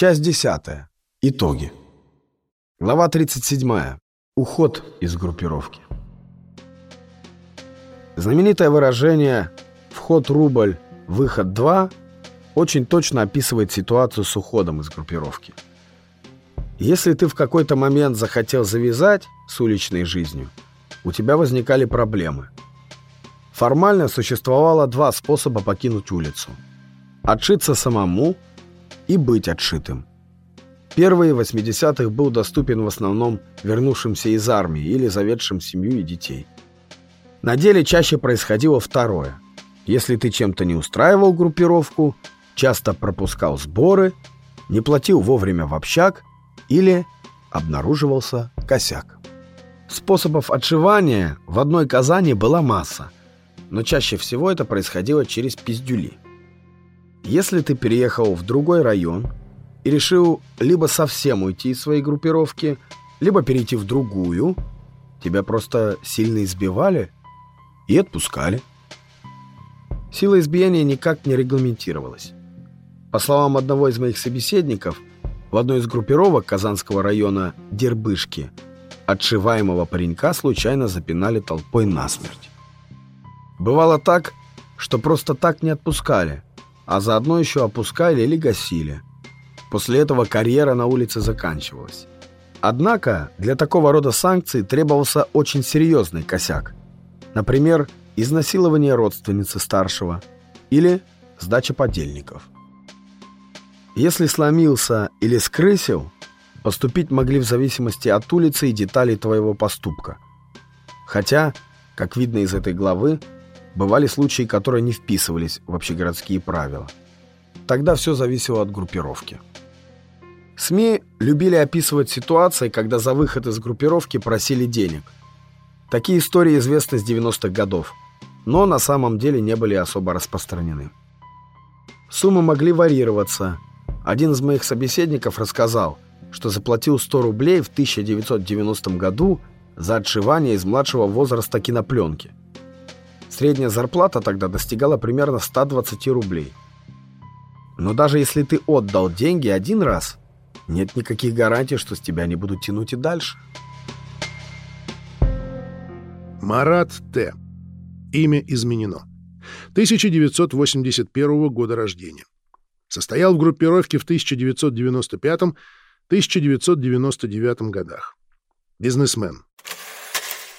Часть 10. Итоги. Глава 37. Уход из группировки. Знаменитое выражение «вход рубль, выход 2» очень точно описывает ситуацию с уходом из группировки. Если ты в какой-то момент захотел завязать с уличной жизнью, у тебя возникали проблемы. Формально существовало два способа покинуть улицу. Отшиться самому и быть отшитым. Первый в 80-х был доступен в основном вернувшимся из армии или заведшим семью и детей. На деле чаще происходило второе. Если ты чем-то не устраивал группировку, часто пропускал сборы, не платил вовремя в общак или обнаруживался косяк. Способов отшивания в одной Казани была масса, но чаще всего это происходило через пиздюли. Если ты переехал в другой район и решил либо совсем уйти из своей группировки, либо перейти в другую, тебя просто сильно избивали и отпускали. Сила избиения никак не регламентировалась. По словам одного из моих собеседников, в одной из группировок Казанского района Дербышки отшиваемого паренька случайно запинали толпой насмерть. Бывало так, что просто так не отпускали, а заодно еще опускали или гасили. После этого карьера на улице заканчивалась. Однако для такого рода санкций требовался очень серьезный косяк. Например, изнасилование родственницы старшего или сдача подельников. Если сломился или скрысил, поступить могли в зависимости от улицы и деталей твоего поступка. Хотя, как видно из этой главы, бывали случаи, которые не вписывались в общегородские правила. Тогда все зависело от группировки. СМИ любили описывать ситуации, когда за выход из группировки просили денег. Такие истории известны с 90-х годов, но на самом деле не были особо распространены. Суммы могли варьироваться – один из моих собеседников рассказал, что заплатил 100 рублей в 1990 году за отшивание из младшего возраста кинопленки. Средняя зарплата тогда достигала примерно 120 рублей. Но даже если ты отдал деньги один раз, нет никаких гарантий, что с тебя не будут тянуть и дальше. Марат Т. Имя изменено. 1981 года рождения. Состоял в группировке в 1995-1999 годах. Бизнесмен.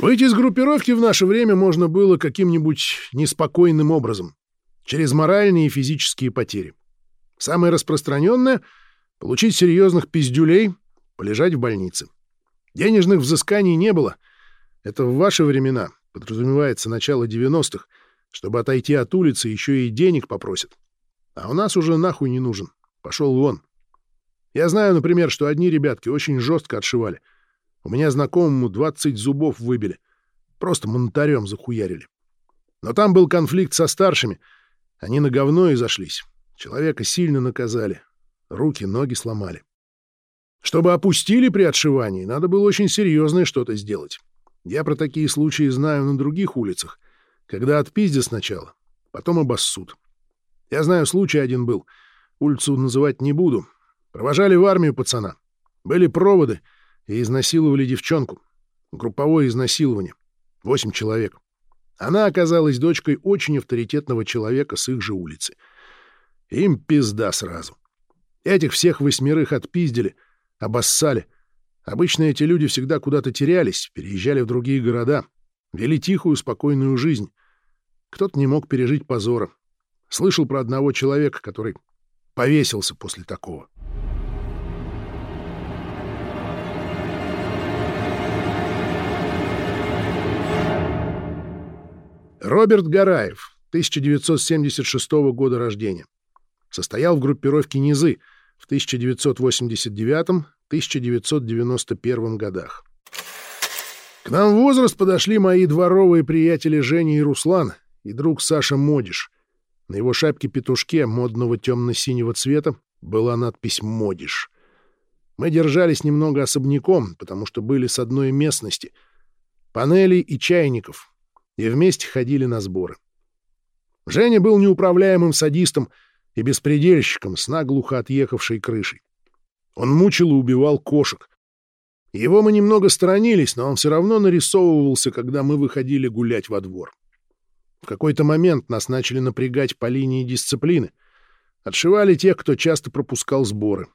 Выйти из группировки в наше время можно было каким-нибудь неспокойным образом, через моральные и физические потери. Самое распространенное — получить серьезных пиздюлей, полежать в больнице. Денежных взысканий не было. Это в ваши времена, подразумевается начало 90-х, чтобы отойти от улицы, еще и денег попросят. А у нас уже нахуй не нужен. Пошел вон. Я знаю, например, что одни ребятки очень жестко отшивали. У меня знакомому 20 зубов выбили. Просто монтарем захуярили. Но там был конфликт со старшими. Они на говно и зашлись. Человека сильно наказали. Руки, ноги сломали. Чтобы опустили при отшивании, надо было очень серьезное что-то сделать. Я про такие случаи знаю на других улицах, когда отпиздят сначала, потом обоссут. Я знаю, случай один был. Улицу называть не буду. Провожали в армию пацана. Были проводы и изнасиловали девчонку. Групповое изнасилование. Восемь человек. Она оказалась дочкой очень авторитетного человека с их же улицы. Им пизда сразу. Этих всех восьмерых отпиздили, обоссали. Обычно эти люди всегда куда-то терялись, переезжали в другие города, вели тихую, спокойную жизнь. Кто-то не мог пережить позора. Слышал про одного человека, который повесился после такого. Роберт Гараев, 1976 года рождения. Состоял в группировке «Низы» в 1989-1991 годах. К нам в возраст подошли мои дворовые приятели Женя и Руслан и друг Саша Модиш — на его шапке-петушке модного темно-синего цвета была надпись «Модиш». Мы держались немного особняком, потому что были с одной местности, панелей и чайников, и вместе ходили на сборы. Женя был неуправляемым садистом и беспредельщиком с наглухо отъехавшей крышей. Он мучил и убивал кошек. Его мы немного сторонились, но он все равно нарисовывался, когда мы выходили гулять во двор. В какой-то момент нас начали напрягать по линии дисциплины. Отшивали тех, кто часто пропускал сборы.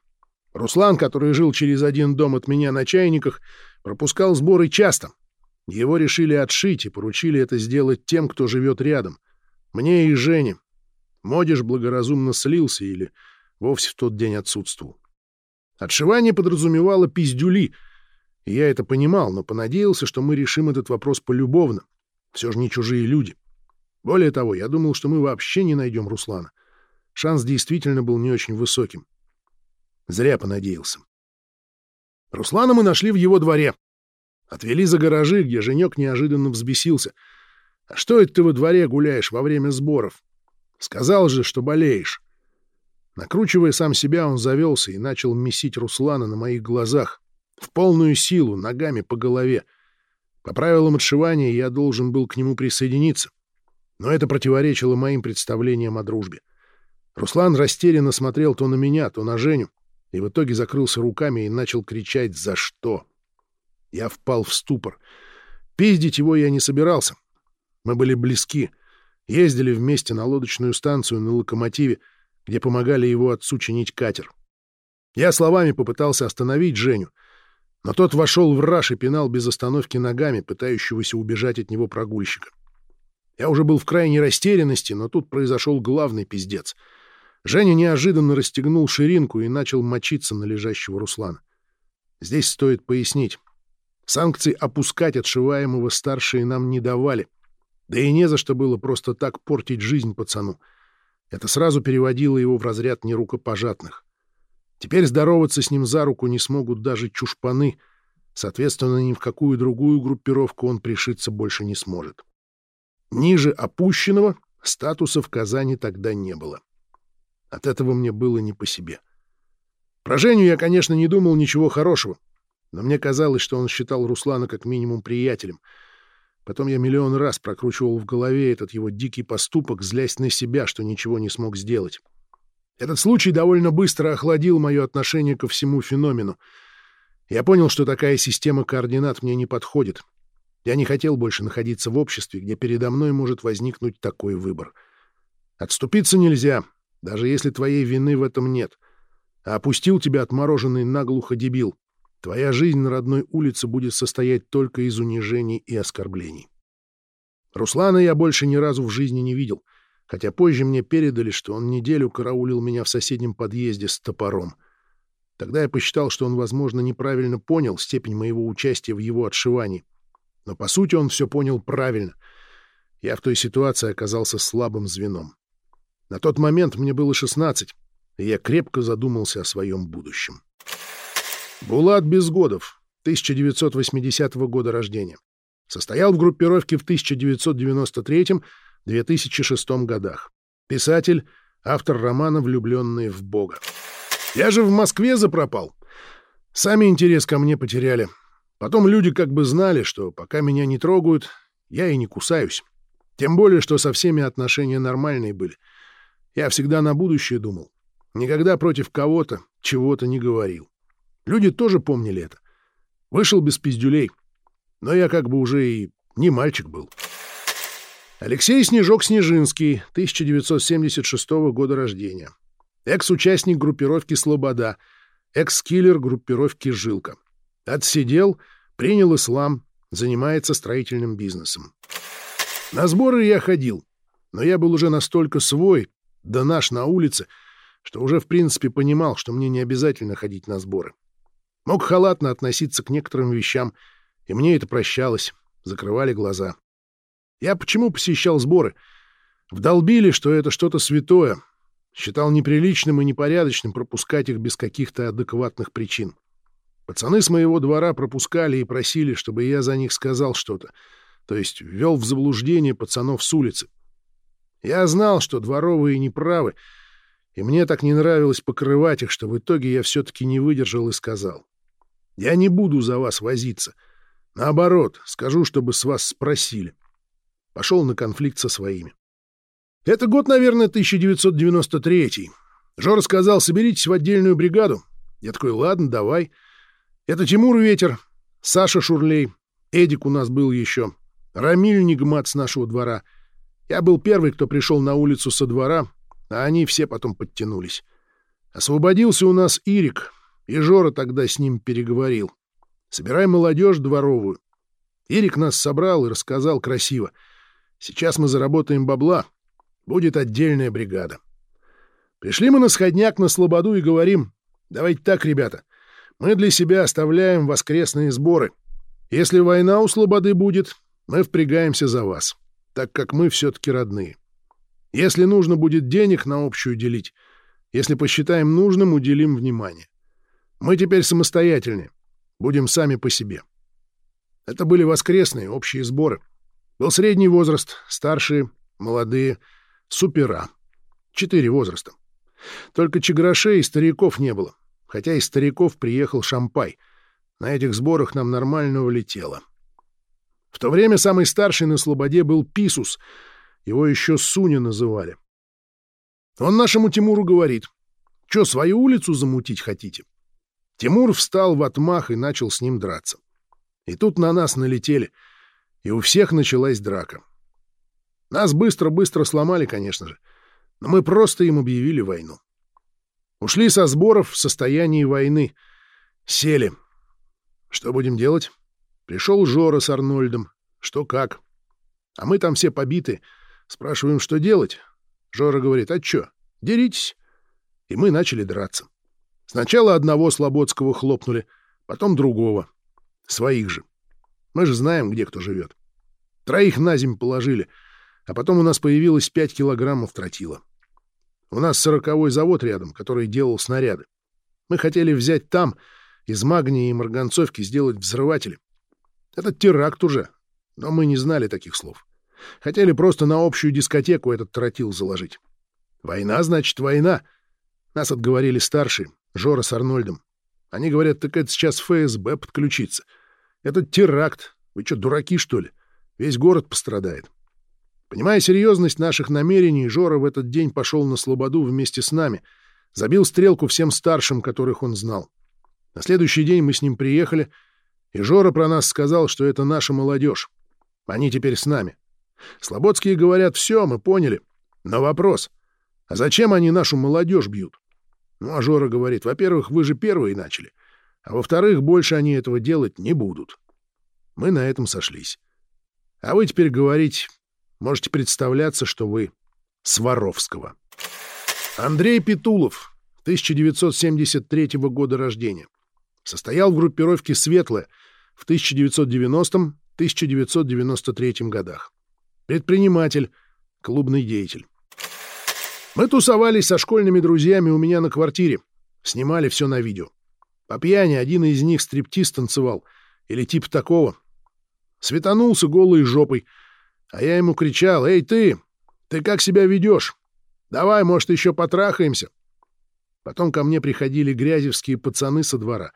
Руслан, который жил через один дом от меня на чайниках, пропускал сборы часто. Его решили отшить и поручили это сделать тем, кто живет рядом. Мне и Жене. Модиш благоразумно слился или вовсе в тот день отсутствовал. Отшивание подразумевало пиздюли — я это понимал, но понадеялся, что мы решим этот вопрос полюбовно. Все же не чужие люди. Более того, я думал, что мы вообще не найдем Руслана. Шанс действительно был не очень высоким. Зря понадеялся. Руслана мы нашли в его дворе. Отвели за гаражи, где Женек неожиданно взбесился. «А что это ты во дворе гуляешь во время сборов? Сказал же, что болеешь». Накручивая сам себя, он завелся и начал месить Руслана на моих глазах. В полную силу, ногами по голове. По правилам отшивания я должен был к нему присоединиться. Но это противоречило моим представлениям о дружбе. Руслан растерянно смотрел то на меня, то на Женю, и в итоге закрылся руками и начал кричать «За что?». Я впал в ступор. Пиздить его я не собирался. Мы были близки, ездили вместе на лодочную станцию на локомотиве, где помогали его отцу чинить катер. Я словами попытался остановить Женю — но тот вошел в раж и пинал без остановки ногами, пытающегося убежать от него прогульщика. Я уже был в крайней растерянности, но тут произошел главный пиздец. Женя неожиданно расстегнул ширинку и начал мочиться на лежащего Руслана. Здесь стоит пояснить. Санкций опускать отшиваемого старшие нам не давали. Да и не за что было просто так портить жизнь пацану. Это сразу переводило его в разряд нерукопожатных. Теперь здороваться с ним за руку не смогут даже чушпаны, соответственно, ни в какую другую группировку он пришиться больше не сможет. Ниже опущенного статуса в Казани тогда не было. От этого мне было не по себе. Про Женю я, конечно, не думал ничего хорошего, но мне казалось, что он считал Руслана как минимум приятелем. Потом я миллион раз прокручивал в голове этот его дикий поступок, злясь на себя, что ничего не смог сделать. Этот случай довольно быстро охладил мое отношение ко всему феномену. Я понял, что такая система координат мне не подходит. Я не хотел больше находиться в обществе, где передо мной может возникнуть такой выбор. Отступиться нельзя, даже если твоей вины в этом нет. А опустил тебя отмороженный наглухо дебил. Твоя жизнь на родной улице будет состоять только из унижений и оскорблений. Руслана я больше ни разу в жизни не видел — хотя позже мне передали, что он неделю караулил меня в соседнем подъезде с топором. Тогда я посчитал, что он, возможно, неправильно понял степень моего участия в его отшивании. Но, по сути, он все понял правильно. Я в той ситуации оказался слабым звеном. На тот момент мне было 16, и я крепко задумался о своем будущем. Булат Безгодов, 1980 года рождения. Состоял в группировке в 1993 2006 годах. Писатель, автор романа «Влюбленные в Бога». Я же в Москве запропал. Сами интерес ко мне потеряли. Потом люди как бы знали, что пока меня не трогают, я и не кусаюсь. Тем более, что со всеми отношения нормальные были. Я всегда на будущее думал. Никогда против кого-то чего-то не говорил. Люди тоже помнили это. Вышел без пиздюлей. Но я как бы уже и не мальчик был. Алексей Снежок-Снежинский, 1976 года рождения. Экс-участник группировки «Слобода», экс-киллер группировки «Жилка». Отсидел, принял ислам, занимается строительным бизнесом. На сборы я ходил, но я был уже настолько свой, да наш на улице, что уже в принципе понимал, что мне не обязательно ходить на сборы. Мог халатно относиться к некоторым вещам, и мне это прощалось, закрывали глаза. Я почему посещал сборы? Вдолбили, что это что-то святое. Считал неприличным и непорядочным пропускать их без каких-то адекватных причин. Пацаны с моего двора пропускали и просили, чтобы я за них сказал что-то, то есть ввел в заблуждение пацанов с улицы. Я знал, что дворовые неправы, и мне так не нравилось покрывать их, что в итоге я все-таки не выдержал и сказал. «Я не буду за вас возиться. Наоборот, скажу, чтобы с вас спросили» пошел на конфликт со своими. Это год, наверное, 1993. Жора сказал, соберитесь в отдельную бригаду. Я такой, ладно, давай. Это Тимур Ветер, Саша Шурлей, Эдик у нас был еще, Рамиль Нигмат с нашего двора. Я был первый, кто пришел на улицу со двора, а они все потом подтянулись. Освободился у нас Ирик, и Жора тогда с ним переговорил. Собирай молодежь дворовую. Ирик нас собрал и рассказал красиво. Сейчас мы заработаем бабла. Будет отдельная бригада. Пришли мы на сходняк на Слободу и говорим, давайте так, ребята, мы для себя оставляем воскресные сборы. Если война у Слободы будет, мы впрягаемся за вас, так как мы все-таки родные. Если нужно будет денег на общую делить, если посчитаем нужным, уделим внимание. Мы теперь самостоятельнее, будем сами по себе. Это были воскресные общие сборы. Был средний возраст, старшие, молодые, супера. Четыре возраста. Только чеграшей и стариков не было, хотя из стариков приехал Шампай. На этих сборах нам нормально влетело. В то время самый старший на Слободе был Писус, его еще Суня называли. Он нашему Тимуру говорит, что, свою улицу замутить хотите? Тимур встал в отмах и начал с ним драться. И тут на нас налетели, и у всех началась драка. Нас быстро-быстро сломали, конечно же, но мы просто им объявили войну. Ушли со сборов в состоянии войны. Сели. Что будем делать? Пришел Жора с Арнольдом. Что как? А мы там все побиты. Спрашиваем, что делать? Жора говорит, а чё, деритесь. И мы начали драться. Сначала одного Слободского хлопнули, потом другого. Своих же. Мы же знаем, где кто живет. Троих на земь положили — а потом у нас появилось 5 килограммов тротила. У нас сороковой завод рядом, который делал снаряды. Мы хотели взять там, из магния и марганцовки, сделать взрыватели. Это теракт уже, но мы не знали таких слов. Хотели просто на общую дискотеку этот тротил заложить. Война, значит, война. Нас отговорили старшие, Жора с Арнольдом. Они говорят, так это сейчас ФСБ подключится. Это теракт. Вы что, дураки, что ли? Весь город пострадает. Понимая серьезность наших намерений, Жора в этот день пошел на Слободу вместе с нами, забил стрелку всем старшим, которых он знал. На следующий день мы с ним приехали, и Жора про нас сказал, что это наша молодежь. Они теперь с нами. Слободские говорят, все, мы поняли. Но вопрос, а зачем они нашу молодежь бьют? Ну, а Жора говорит, во-первых, вы же первые начали, а во-вторых, больше они этого делать не будут. Мы на этом сошлись. А вы теперь говорите, Можете представляться, что вы Сваровского. Андрей Петулов, 1973 года рождения. Состоял в группировке «Светлая» в 1990-1993 годах. Предприниматель, клубный деятель. Мы тусовались со школьными друзьями у меня на квартире. Снимали все на видео. По пьяни один из них стриптиз танцевал. Или типа такого. Светанулся голой жопой — а я ему кричал, «Эй, ты! Ты как себя ведешь? Давай, может, еще потрахаемся?» Потом ко мне приходили грязевские пацаны со двора.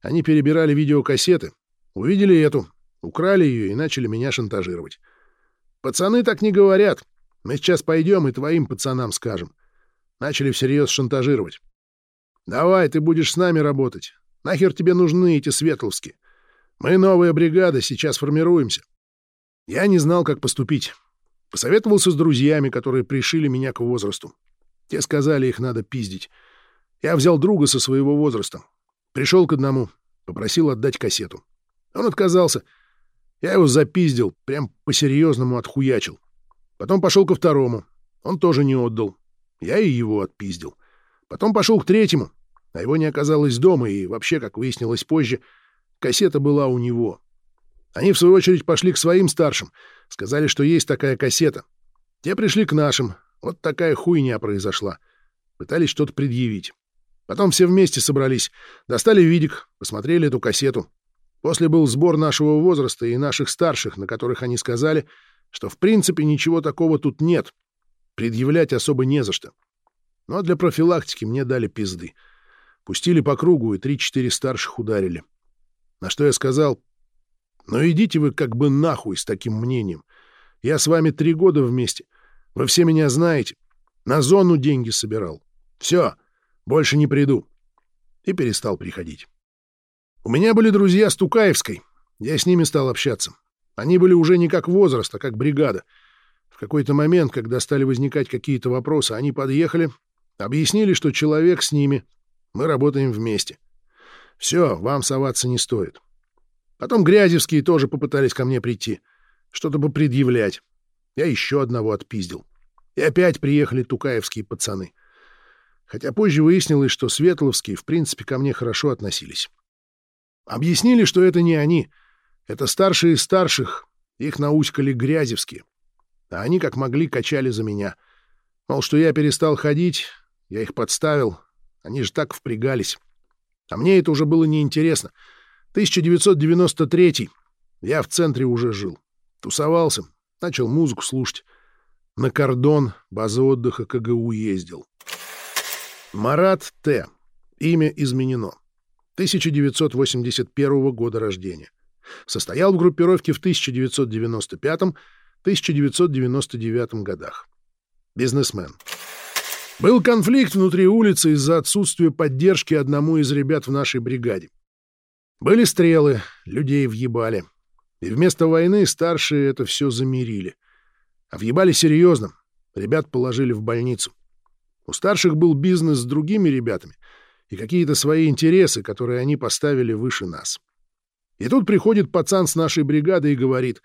Они перебирали видеокассеты, увидели эту, украли ее и начали меня шантажировать. «Пацаны так не говорят. Мы сейчас пойдем и твоим пацанам скажем». Начали всерьез шантажировать. «Давай, ты будешь с нами работать. Нахер тебе нужны эти светловские? Мы новая бригада, сейчас формируемся. Я не знал, как поступить. Посоветовался с друзьями, которые пришили меня к возрасту. Те сказали, их надо пиздить. Я взял друга со своего возраста. Пришел к одному, попросил отдать кассету. Он отказался. Я его запиздил, прям по-серьезному отхуячил. Потом пошел ко второму. Он тоже не отдал. Я и его отпиздил. Потом пошел к третьему, а его не оказалось дома, и вообще, как выяснилось позже, кассета была у него. Они, в свою очередь, пошли к своим старшим, сказали, что есть такая кассета. Те пришли к нашим. Вот такая хуйня произошла. Пытались что-то предъявить. Потом все вместе собрались, достали видик, посмотрели эту кассету. После был сбор нашего возраста и наших старших, на которых они сказали, что в принципе ничего такого тут нет. Предъявлять особо не за что. Но для профилактики мне дали пизды. Пустили по кругу, и три-четыре старших ударили. На что я сказал, но идите вы как бы нахуй с таким мнением. Я с вами три года вместе. Вы все меня знаете. На зону деньги собирал. Все, больше не приду. и перестал приходить. У меня были друзья с Тукаевской, я с ними стал общаться. Они были уже не как возраст, а как бригада. В какой-то момент, когда стали возникать какие-то вопросы, они подъехали, объяснили, что человек с ними, мы работаем вместе. Все, вам соваться не стоит. Потом Грязевские тоже попытались ко мне прийти, что-то попредъявлять. Я еще одного отпиздил. И опять приехали тукаевские пацаны. Хотя позже выяснилось, что Светловские в принципе ко мне хорошо относились. Объяснили, что это не они. Это старшие из старших. Их науськали Грязевские. А они как могли качали за меня. Мол, что я перестал ходить, я их подставил. Они же так впрягались. А мне это уже было неинтересно. 1993 Я в центре уже жил. Тусовался, начал музыку слушать. На кордон, база отдыха КГУ ездил. Марат Т. Имя изменено. 1981 года рождения. Состоял в группировке в 1995-1999 годах. Бизнесмен. Был конфликт внутри улицы из-за отсутствия поддержки одному из ребят в нашей бригаде. Были стрелы, людей въебали. И вместо войны старшие это все замирили. А въебали серьезно. Ребят положили в больницу. У старших был бизнес с другими ребятами и какие-то свои интересы, которые они поставили выше нас. И тут приходит пацан с нашей бригады и говорит,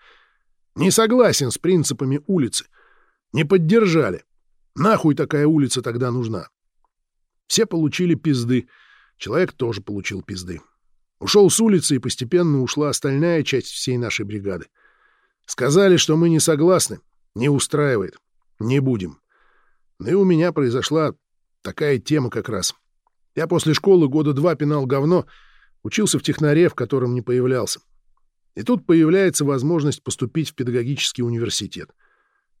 «Не согласен с принципами улицы. Не поддержали. Нахуй такая улица тогда нужна?» Все получили пизды. Человек тоже получил пизды. Ушел с улицы, и постепенно ушла остальная часть всей нашей бригады. Сказали, что мы не согласны, не устраивает, не будем. Ну и у меня произошла такая тема как раз. Я после школы года два пинал говно, учился в технаре, в котором не появлялся. И тут появляется возможность поступить в педагогический университет.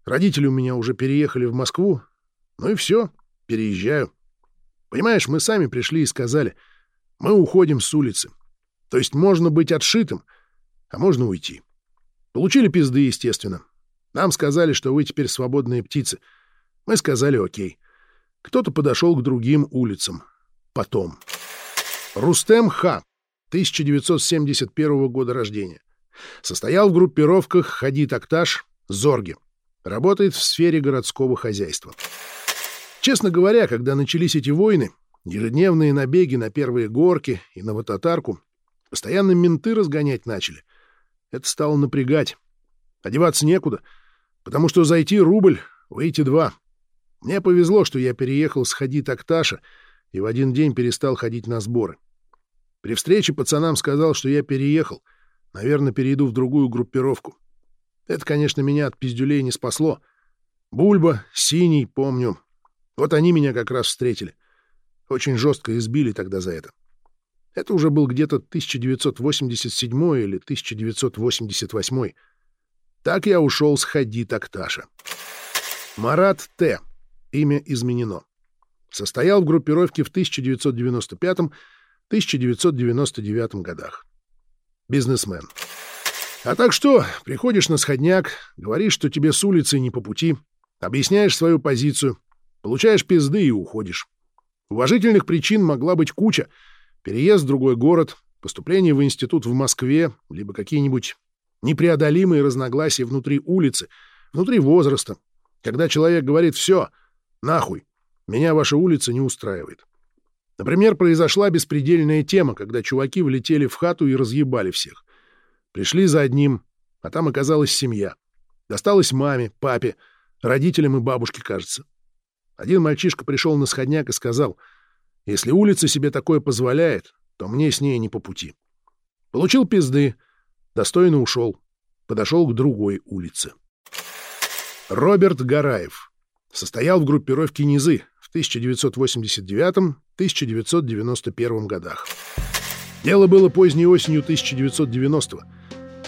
Родители у меня уже переехали в Москву, ну и все, переезжаю. Понимаешь, мы сами пришли и сказали, мы уходим с улицы. То есть можно быть отшитым, а можно уйти. Получили пизды, естественно. Нам сказали, что вы теперь свободные птицы. Мы сказали окей. Кто-то подошел к другим улицам. Потом. Рустем Ха, 1971 года рождения. Состоял в группировках «Хади Такташ», «Зорги». Работает в сфере городского хозяйства. Честно говоря, когда начались эти войны, ежедневные набеги на первые горки и на Вататарку, Постоянно менты разгонять начали. Это стало напрягать. Одеваться некуда, потому что зайти рубль, выйти два. Мне повезло, что я переехал с Хади Такташа и в один день перестал ходить на сборы. При встрече пацанам сказал, что я переехал. Наверное, перейду в другую группировку. Это, конечно, меня от пиздюлей не спасло. Бульба, Синий, помню. Вот они меня как раз встретили. Очень жестко избили тогда за это. Это уже был где-то 1987 или 1988. Так я ушел с Хади Такташа. Марат Т. Имя изменено. Состоял в группировке в 1995-1999 годах. Бизнесмен. А так что, приходишь на сходняк, говоришь, что тебе с улицы не по пути, объясняешь свою позицию, получаешь пизды и уходишь. Уважительных причин могла быть куча — Переезд в другой город, поступление в институт в Москве, либо какие-нибудь непреодолимые разногласия внутри улицы, внутри возраста, когда человек говорит «все, нахуй, меня ваша улица не устраивает». Например, произошла беспредельная тема, когда чуваки влетели в хату и разъебали всех. Пришли за одним, а там оказалась семья. Досталось маме, папе, родителям и бабушке, кажется. Один мальчишка пришел на сходняк и сказал — если улица себе такое позволяет, то мне с ней не по пути. Получил пизды, достойно ушел, подошел к другой улице. Роберт Гараев. Состоял в группировке «Низы» 1989-1991 годах. Дело было поздней осенью 1990-го.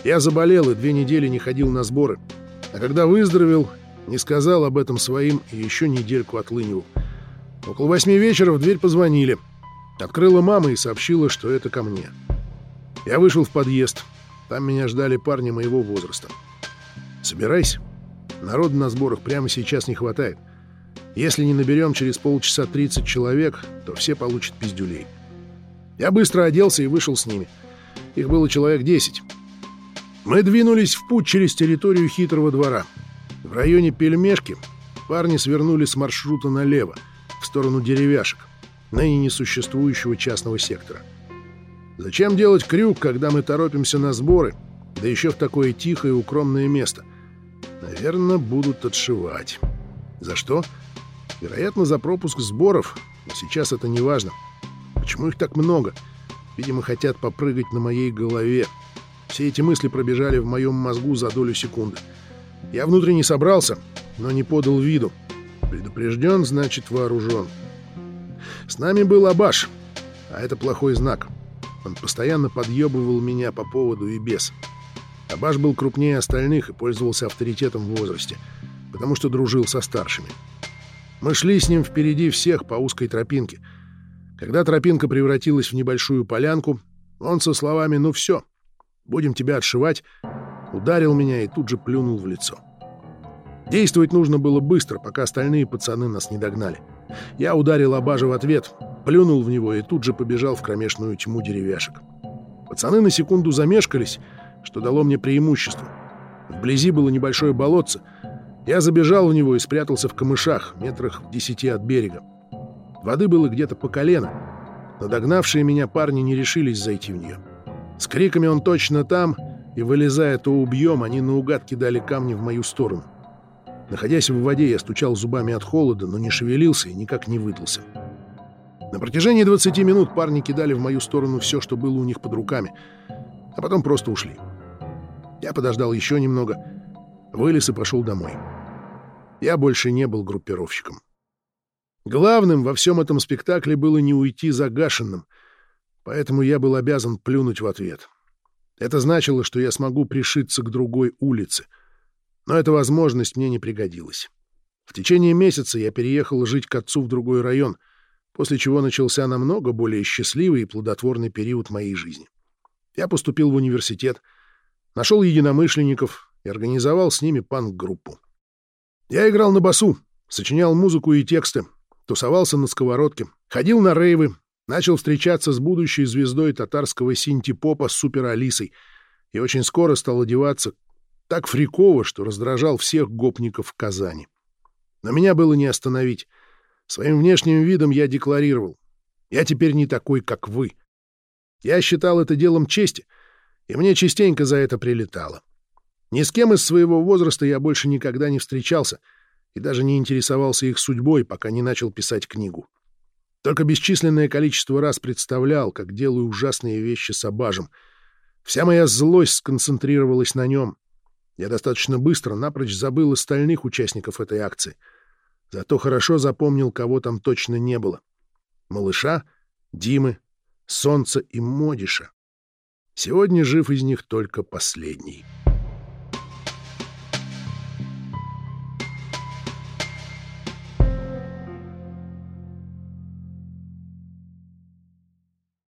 Я заболел и две недели не ходил на сборы. А когда выздоровел, не сказал об этом своим и еще недельку отлынивал. Около восьми вечера в дверь позвонили. Открыла мама и сообщила, что это ко мне. Я вышел в подъезд. Там меня ждали парни моего возраста. «Собирайся. Народу на сборах прямо сейчас не хватает. Если не наберем через полчаса 30 человек, то все получат пиздюлей. Я быстро оделся и вышел с ними. Их было человек десять. Мы двинулись в путь через территорию хитрого двора. В районе Пельмешки парни свернули с маршрута налево, в сторону деревяшек, ныне несуществующего частного сектора. Зачем делать крюк, когда мы торопимся на сборы, да еще в такое тихое укромное место? Наверное, будут отшивать. За что? Вероятно, за пропуск сборов, но сейчас это не важно. Почему их так много? Видимо, хотят попрыгать на моей голове. Все эти мысли пробежали в моем мозгу за долю секунды. Я внутренне собрался, но не подал виду. Предупрежден, значит вооружен. С нами был Абаш, а это плохой знак. Он постоянно подъебывал меня по поводу и без. Абаш был крупнее остальных и пользовался авторитетом в возрасте, потому что дружил со старшими. Мы шли с ним впереди всех по узкой тропинке. Когда тропинка превратилась в небольшую полянку, он со словами «Ну все, будем тебя отшивать», ударил меня и тут же плюнул в лицо. Действовать нужно было быстро, пока остальные пацаны нас не догнали. Я ударил Абажа в ответ, плюнул в него и тут же побежал в кромешную тьму деревяшек. Пацаны на секунду замешкались, что дало мне преимущество. Вблизи было небольшое болотце. Я забежал в него и спрятался в камышах, метрах в десяти от берега. Воды было где-то по колено, но догнавшие меня парни не решились зайти в нее. С криками «Он точно там!» и, вылезая то убьем, они наугад кидали камни в мою сторону. Находясь в воде, я стучал зубами от холода, но не шевелился и никак не выдался. На протяжении 20 минут парни кидали в мою сторону все, что было у них под руками, а потом просто ушли. Я подождал еще немного, вылез и пошел домой. Я больше не был группировщиком. Главным во всем этом спектакле было не уйти загашенным, поэтому я был обязан плюнуть в ответ. Это значило, что я смогу пришиться к другой улице. Но эта возможность мне не пригодилась. В течение месяца я переехал жить к отцу в другой район, после чего начался намного более счастливый и плодотворный период моей жизни. Я поступил в университет, нашел единомышленников и организовал с ними панк-группу. Я играл на басу, сочинял музыку и тексты, тусовался на сковородке, ходил на рейвы, начал встречаться с будущей звездой татарского синти-попа Супер Алисой и очень скоро стал одеваться так фриково, что раздражал всех гопников в Казани. Но меня было не остановить. Своим внешним видом я декларировал. Я теперь не такой, как вы. Я считал это делом чести, и мне частенько за это прилетало. Ни с кем из своего возраста я больше никогда не встречался и даже не интересовался их судьбой, пока не начал писать книгу. Только бесчисленное количество раз представлял, как делаю ужасные вещи с Абажем. Вся моя злость сконцентрировалась на нем. Я достаточно быстро напрочь забыл остальных участников этой акции. Зато хорошо запомнил, кого там точно не было. Малыша, Димы, Солнца и Модиша. Сегодня жив из них только последний.